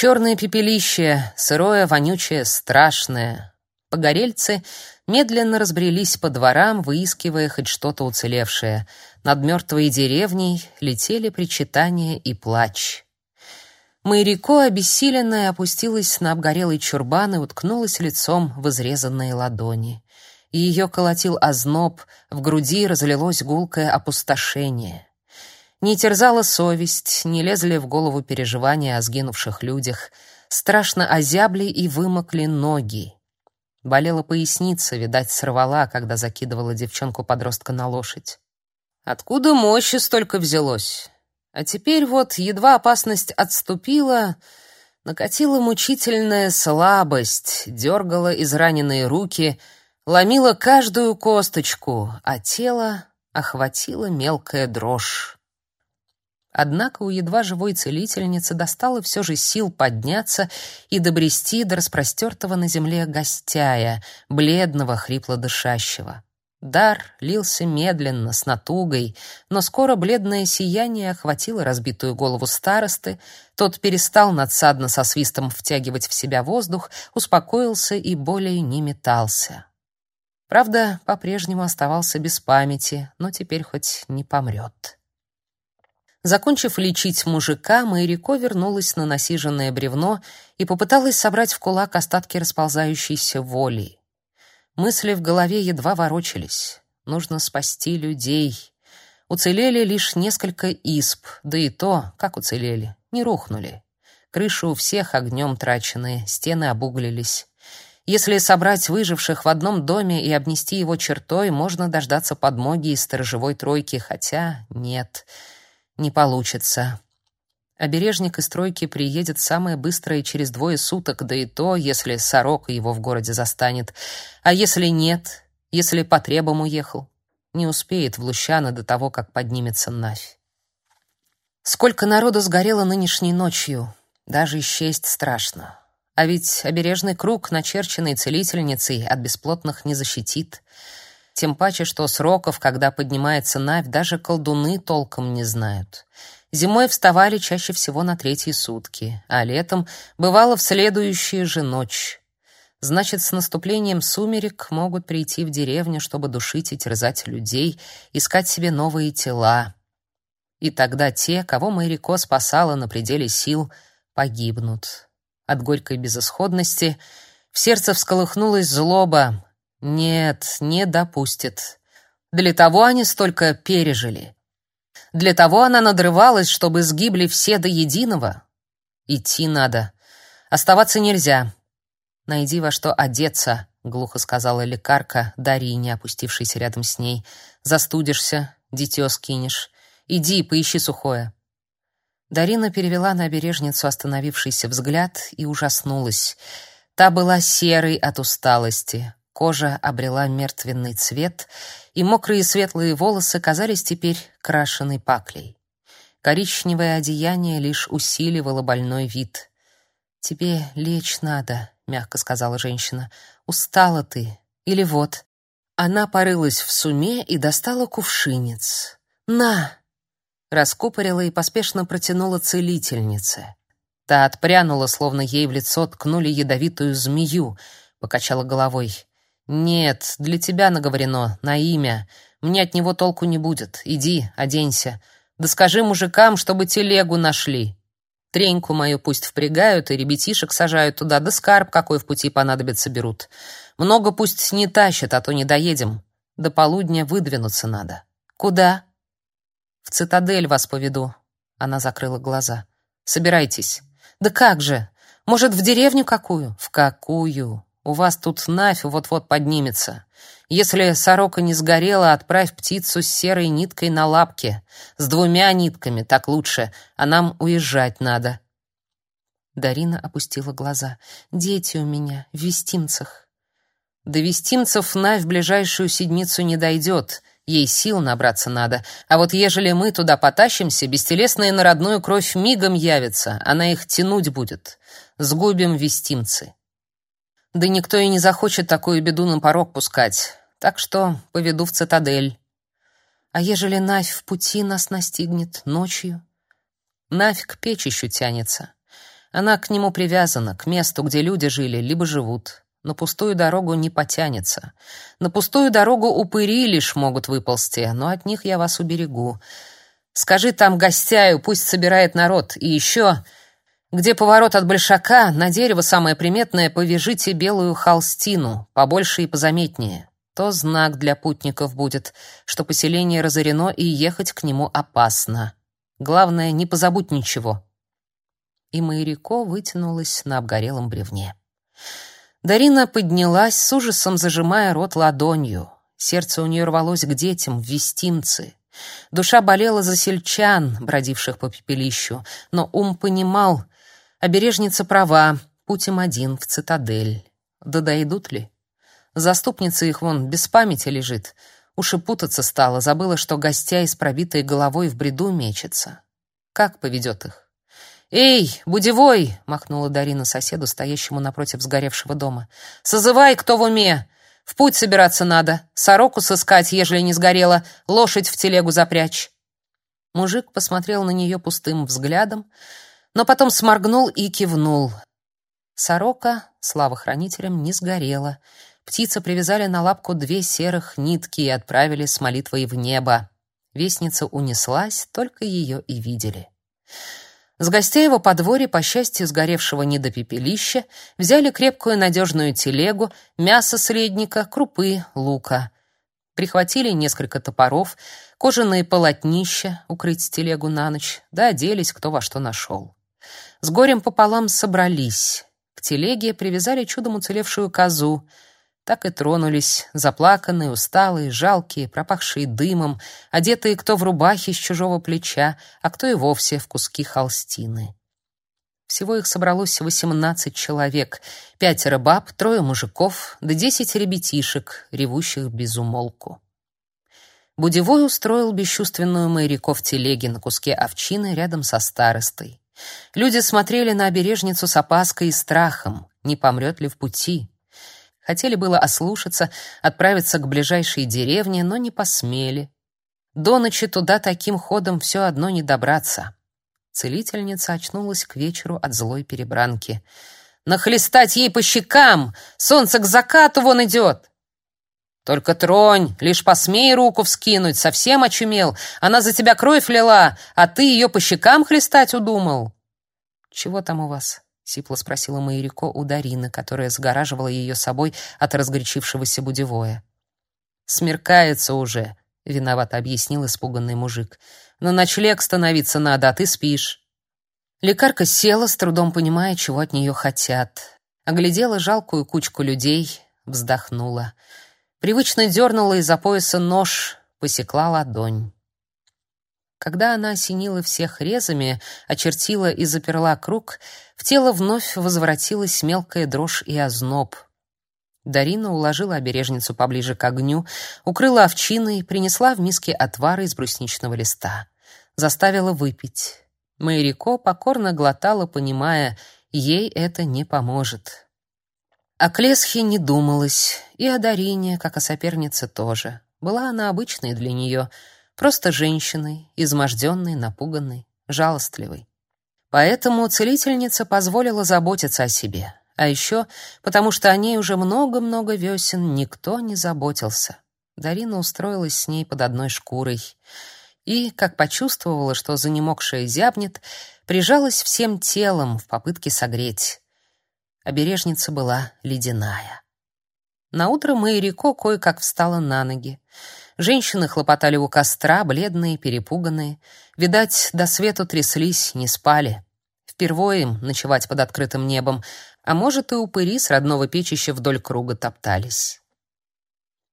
Черное пепелище, сырое, вонючее, страшное. Погорельцы медленно разбрелись по дворам, выискивая хоть что-то уцелевшее. Над мертвой деревней летели причитания и плач. Майрико, обессиленная, опустилась на обгорелый чурбан и уткнулась лицом в изрезанные ладони. Ее колотил озноб, в груди разлилось гулкое опустошение. Не терзала совесть, не лезли в голову переживания о сгинувших людях. Страшно озябли и вымокли ноги. Болела поясница, видать, сорвала, когда закидывала девчонку-подростка на лошадь. Откуда мощи столько взялось? А теперь вот едва опасность отступила, накатила мучительная слабость, дергала израненные руки, ломила каждую косточку, а тело охватила мелкая дрожь. Однако у едва живой целительницы достало все же сил подняться и добрести до распростертого на земле гостяя, бледного, хрипло дышащего. Дар лился медленно, с натугой, но скоро бледное сияние охватило разбитую голову старосты, тот перестал надсадно со свистом втягивать в себя воздух, успокоился и более не метался. Правда, по-прежнему оставался без памяти, но теперь хоть не помрет. Закончив лечить мужика, Майрико вернулась на насиженное бревно и попыталась собрать в кулак остатки расползающейся воли. Мысли в голове едва ворочались. Нужно спасти людей. Уцелели лишь несколько исп, да и то, как уцелели, не рухнули. Крыши у всех огнем траченные, стены обуглились. Если собрать выживших в одном доме и обнести его чертой, можно дождаться подмоги из сторожевой тройки, хотя нет — не получится. Обережник из тройки приедет самое быстрое через двое суток, да и то, если сорок его в городе застанет. А если нет, если по требам уехал, не успеет в Лущано до того, как поднимется Навь. Сколько народу сгорело нынешней ночью, даже исчесть страшно. А ведь обережный круг, начерченный целительницей, от бесплотных не защитит. Тем паче, что сроков, когда поднимается Навь, даже колдуны толком не знают. Зимой вставали чаще всего на третьи сутки, а летом бывало в следующую же ночь. Значит, с наступлением сумерек могут прийти в деревню, чтобы душить и терзать людей, искать себе новые тела. И тогда те, кого Майрико спасала на пределе сил, погибнут. От горькой безысходности в сердце всколыхнулась злоба, нет, не допустит. Для того они столько пережили. Для того она надрывалась, чтобы сгибли все до единого. Идти надо. Оставаться нельзя. Найди во что одеться, глухо сказала лекарка Дарине, опустившейся рядом с ней. Застудишься, дитё скинешь. Иди, поищи сухое. Дарина перевела на обережницу остановившийся взгляд и ужаснулась. Та была серой от усталости. Кожа обрела мертвенный цвет, и мокрые светлые волосы казались теперь крашеной паклей. Коричневое одеяние лишь усиливало больной вид. «Тебе лечь надо», — мягко сказала женщина. «Устала ты. Или вот». Она порылась в суме и достала кувшинец. «На!» Раскупорила и поспешно протянула целительнице. Та отпрянула, словно ей в лицо ткнули ядовитую змею, покачала головой. «Нет, для тебя наговорено, на имя. Мне от него толку не будет. Иди, оденься. Да скажи мужикам, чтобы телегу нашли. Треньку мою пусть впрягают и ребятишек сажают туда, да скарб какой в пути понадобится берут. Много пусть не тащат, а то не доедем. До полудня выдвинуться надо. Куда? В цитадель вас поведу. Она закрыла глаза. Собирайтесь. Да как же? Может, в деревню какую? В какую? У вас тут нафь вот-вот поднимется. Если сорока не сгорела, отправь птицу с серой ниткой на лапке. С двумя нитками, так лучше, а нам уезжать надо». Дарина опустила глаза. «Дети у меня, в вестимцах». «До вестимцев Навь в ближайшую седмицу не дойдет. Ей сил набраться надо. А вот ежели мы туда потащимся, бестелесная на родную кровь мигом явится. Она их тянуть будет. Сгубим вестимцы». Да никто и не захочет такую беду на порог пускать. Так что поведу в цитадель. А ежели Навь в пути нас настигнет ночью? Навь к печищу тянется. Она к нему привязана, к месту, где люди жили, либо живут. На пустую дорогу не потянется. На пустую дорогу упыри лишь могут выползти, но от них я вас уберегу. Скажи там гостяю, пусть собирает народ. И еще, где поворот от большака, на дерево самое приметное повяжите белую холстину, побольше и позаметнее. То знак для путников будет, что поселение разорено и ехать к нему опасно. Главное, не позабудь ничего. И Майрико вытянулась на обгорелом бревне. Дарина поднялась, с ужасом зажимая рот ладонью. Сердце у нее рвалось к детям, в вестимцы. Душа болела за сельчан, бродивших по пепелищу, но ум понимал, обережница права, путь им один, в цитадель. Да дойдут ли? Заступница их вон без памяти лежит. Уж и путаться стала, забыла, что гостя с пробитой головой в бреду мечется. Как поведет их? «Эй, будевой!» — махнула Дарина соседу, стоящему напротив сгоревшего дома. «Созывай, кто в уме! В путь собираться надо, сороку сыскать, ежели не сгорела, лошадь в телегу запрячь». Мужик посмотрел на нее пустым взглядом, но потом сморгнул и кивнул. Сорока, слава хранителям, не сгорела. Птицы привязали на лапку две серых нитки и отправили с молитвой в небо. Вестница унеслась, только ее и видели. С гостей его подворья, по счастью, сгоревшего не до пепелища, взяли крепкую надежную телегу, мясо средника, крупы, лука. Прихватили несколько топоров, кожаные полотнища, укрыть телегу на ночь, да оделись кто во что нашел. С горем пополам собрались. К телеге привязали чудом уцелевшую козу — так и тронулись, заплаканные, усталые, жалкие, пропахшие дымом, одетые кто в рубахи с чужого плеча, а кто и вовсе в куски холстины. Всего их собралось восемнадцать человек, пятеро баб, трое мужиков, да десять ребятишек, ревущих без умолку. Будевой устроил бесчувственную Майрико в телеге на куске овчины рядом со старостой. Люди смотрели на обережницу с опаской и страхом, не помрет ли в пути. Хотели было ослушаться, отправиться к ближайшей деревне, но не посмели. До ночи туда таким ходом все одно не добраться. Целительница очнулась к вечеру от злой перебранки. «Нахлестать ей по щекам! Солнце к закату вон идет!» «Только тронь, лишь посмей руку вскинуть, совсем очумел. Она за тебя кровь лила, а ты ее по щекам хлестать удумал». «Чего там у вас?» — сипло спросила Майрико у Дарины, которая сгораживала ее собой от разгорячившегося будевоя. «Смеркается уже», — виновато объяснил испуганный мужик. «На ночлег становиться надо, а ты спишь». Лекарка села, с трудом понимая, чего от нее хотят. Оглядела жалкую кучку людей, вздохнула. Привычно дернула из-за пояса нож, посекла ладонь. Когда она осенила всех резами, очертила и заперла круг, в тело вновь возвратилась мелкая дрожь и озноб. Дарина уложила обережницу поближе к огню, укрыла овчиной, принесла в миске отвар из брусничного листа. Заставила выпить. Майрико покорно глотала, понимая, ей это не поможет. О Клесхе не думалось, и о Дарине, как о сопернице, тоже. Была она обычной для нее — Просто женщиной, изможденной, напуганной, жалостливой. Поэтому целительница позволила заботиться о себе. А еще потому, что о ней уже много-много весен никто не заботился. Дарина устроилась с ней под одной шкурой и, как почувствовала, что занемогшая зябнет, прижалась всем телом в попытке согреть. Обережница была ледяная. Наутро Майрико кое-как встала на ноги. Женщины хлопотали у костра, бледные, перепуганные. Видать, до свету тряслись, не спали. Впервые им ночевать под открытым небом, а может, и упыри с родного печища вдоль круга топтались.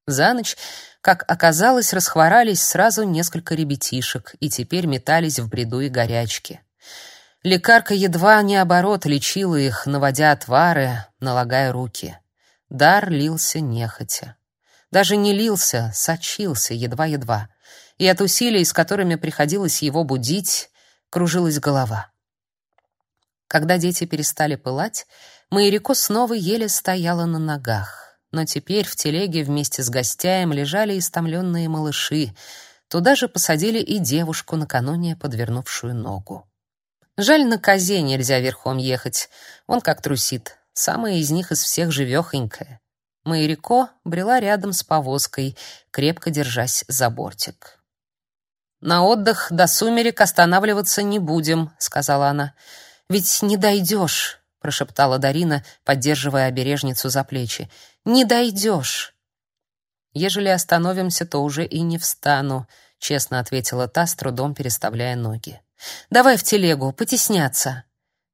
За ночь, как оказалось, расхворались сразу несколько ребятишек и теперь метались в бреду и горячке. Лекарка едва не оборот лечила их, наводя отвары, налагая руки. Дар лился нехотя. Даже не лился, сочился едва-едва. И от усилий, с которыми приходилось его будить, кружилась голова. Когда дети перестали пылать, Майрико снова еле стояла на ногах. Но теперь в телеге вместе с гостяем лежали истомленные малыши. Туда же посадили и девушку, накануне подвернувшую ногу. Жаль, на козе нельзя верхом ехать. Он как трусит. Самая из них из всех живехонькая. Майрико брела рядом с повозкой, крепко держась за бортик. «На отдых до сумерек останавливаться не будем», — сказала она. «Ведь не дойдешь», — прошептала Дарина, поддерживая обережницу за плечи. «Не дойдешь». «Ежели остановимся, то уже и не встану», — честно ответила та, с трудом переставляя ноги. «Давай в телегу, потесняться».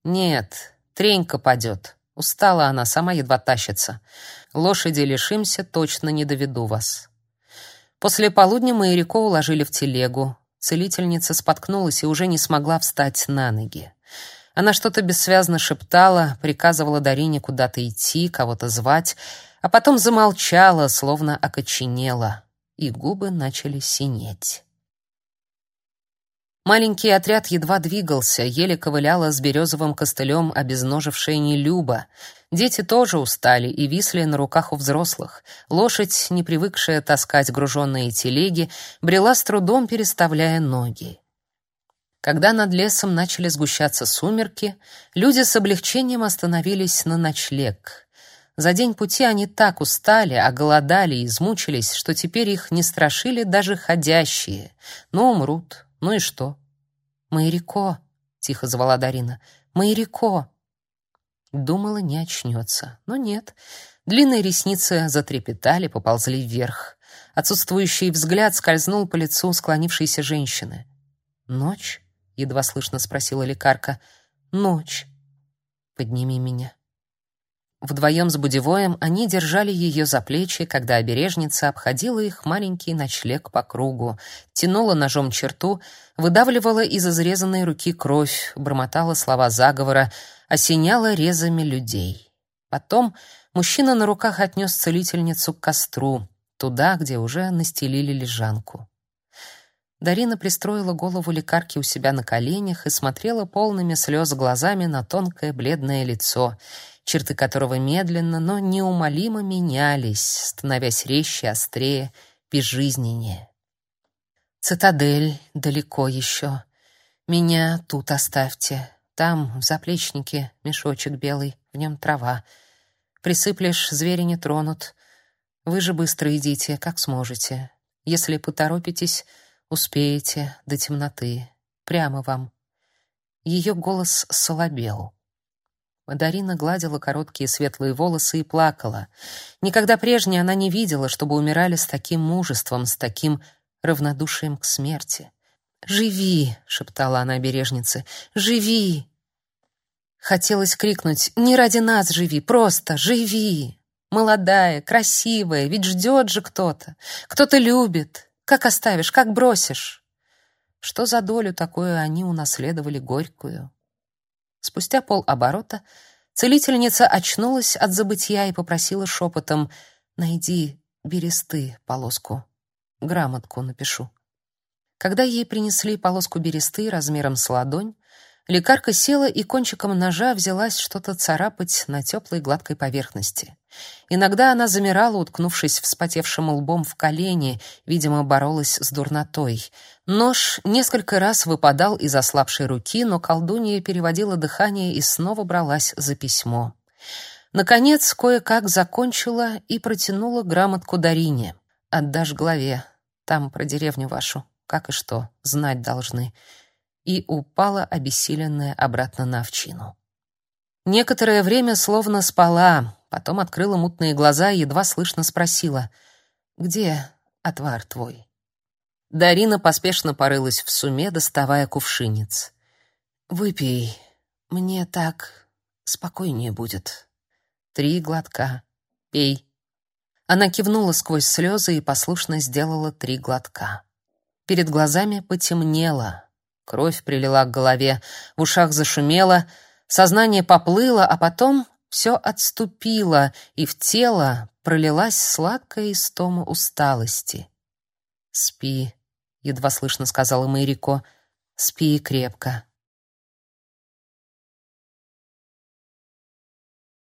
«Нет, тренька падет». Устала она, сама едва тащится. Лошади лишимся, точно не доведу вас. После полудня Майрико уложили в телегу. Целительница споткнулась и уже не смогла встать на ноги. Она что-то бессвязно шептала, приказывала Дарине куда-то идти, кого-то звать, а потом замолчала, словно окоченела, и губы начали синеть. Маленький отряд едва двигался, еле ковыляла с березовым костылем обезножившая Нелюба. Дети тоже устали и висли на руках у взрослых. Лошадь, не привыкшая таскать груженные телеги, брела с трудом, переставляя ноги. Когда над лесом начали сгущаться сумерки, люди с облегчением остановились на ночлег. За день пути они так устали, оголодали и измучились, что теперь их не страшили даже ходящие. Ну, умрут, ну и что? Майрико, тихо звала Дарина. Майрико. Думала, не очнется, но нет. Длинные ресницы затрепетали, поползли вверх. Отсутствующий взгляд скользнул по лицу склонившейся женщины. Ночь? едва слышно спросила лекарка. Ночь. Подними меня. Вдвоем с Будевоем они держали ее за плечи, когда обережница обходила их маленький ночлег по кругу, тянула ножом черту, выдавливала из изрезанной руки кровь, бормотала слова заговора, осеняла резами людей. Потом мужчина на руках отнес целительницу к костру, туда, где уже настелили лежанку. Дарина пристроила голову лекарки у себя на коленях и смотрела полными слез глазами на тонкое бледное лицо — черты которого медленно, но неумолимо менялись, становясь резче, острее, безжизненнее. Цитадель далеко еще. Меня тут оставьте. Там, в заплечнике, мешочек белый, в нем трава. Присыплешь, звери не тронут. Вы же быстро идите, как сможете. Если поторопитесь, успеете до темноты. Прямо вам. Ее голос солобел. Дарина гладила короткие светлые волосы и плакала. Никогда прежде она не видела, чтобы умирали с таким мужеством, с таким равнодушием к смерти. «Живи!» — шептала она обережнице. «Живи!» Хотелось крикнуть «Не ради нас живи, просто живи!» Молодая, красивая, ведь ждет же кто-то. Кто-то любит. Как оставишь, как бросишь? Что за долю такую они унаследовали горькую? Спустя полоборота целительница очнулась от забытья и попросила шепотом «Найди бересты полоску, грамотку напишу». Когда ей принесли полоску бересты размером с ладонь, лекарка села и кончиком ножа взялась что-то царапать на теплой гладкой поверхности. Иногда она замирала, уткнувшись вспотевшим лбом в колени, видимо, боролась с дурнотой. Нож несколько раз выпадал из ослабшей руки, но колдунья переводила дыхание и снова бралась за письмо. Наконец, кое-как закончила и протянула грамотку Дарине. «Отдашь главе. Там про деревню вашу. Как и что, знать должны». И упала обессиленная обратно на овчину. Некоторое время словно спала, потом открыла мутные глаза и едва слышно спросила: "Где отвар твой?" Дарина поспешно порылась в суме, доставая кувшинец. «Выпей, мне так спокойнее будет. Три глотка. Пей». Она кивнула сквозь слезы и послушно сделала три глотка. Перед глазами потемнело, кровь прилила к голове, в ушах зашумело, сознание поплыло, а потом все отступило, и в тело пролилась сладкая истома усталости. «Спи», едва слышно сказала Мэрико. Спи крепко.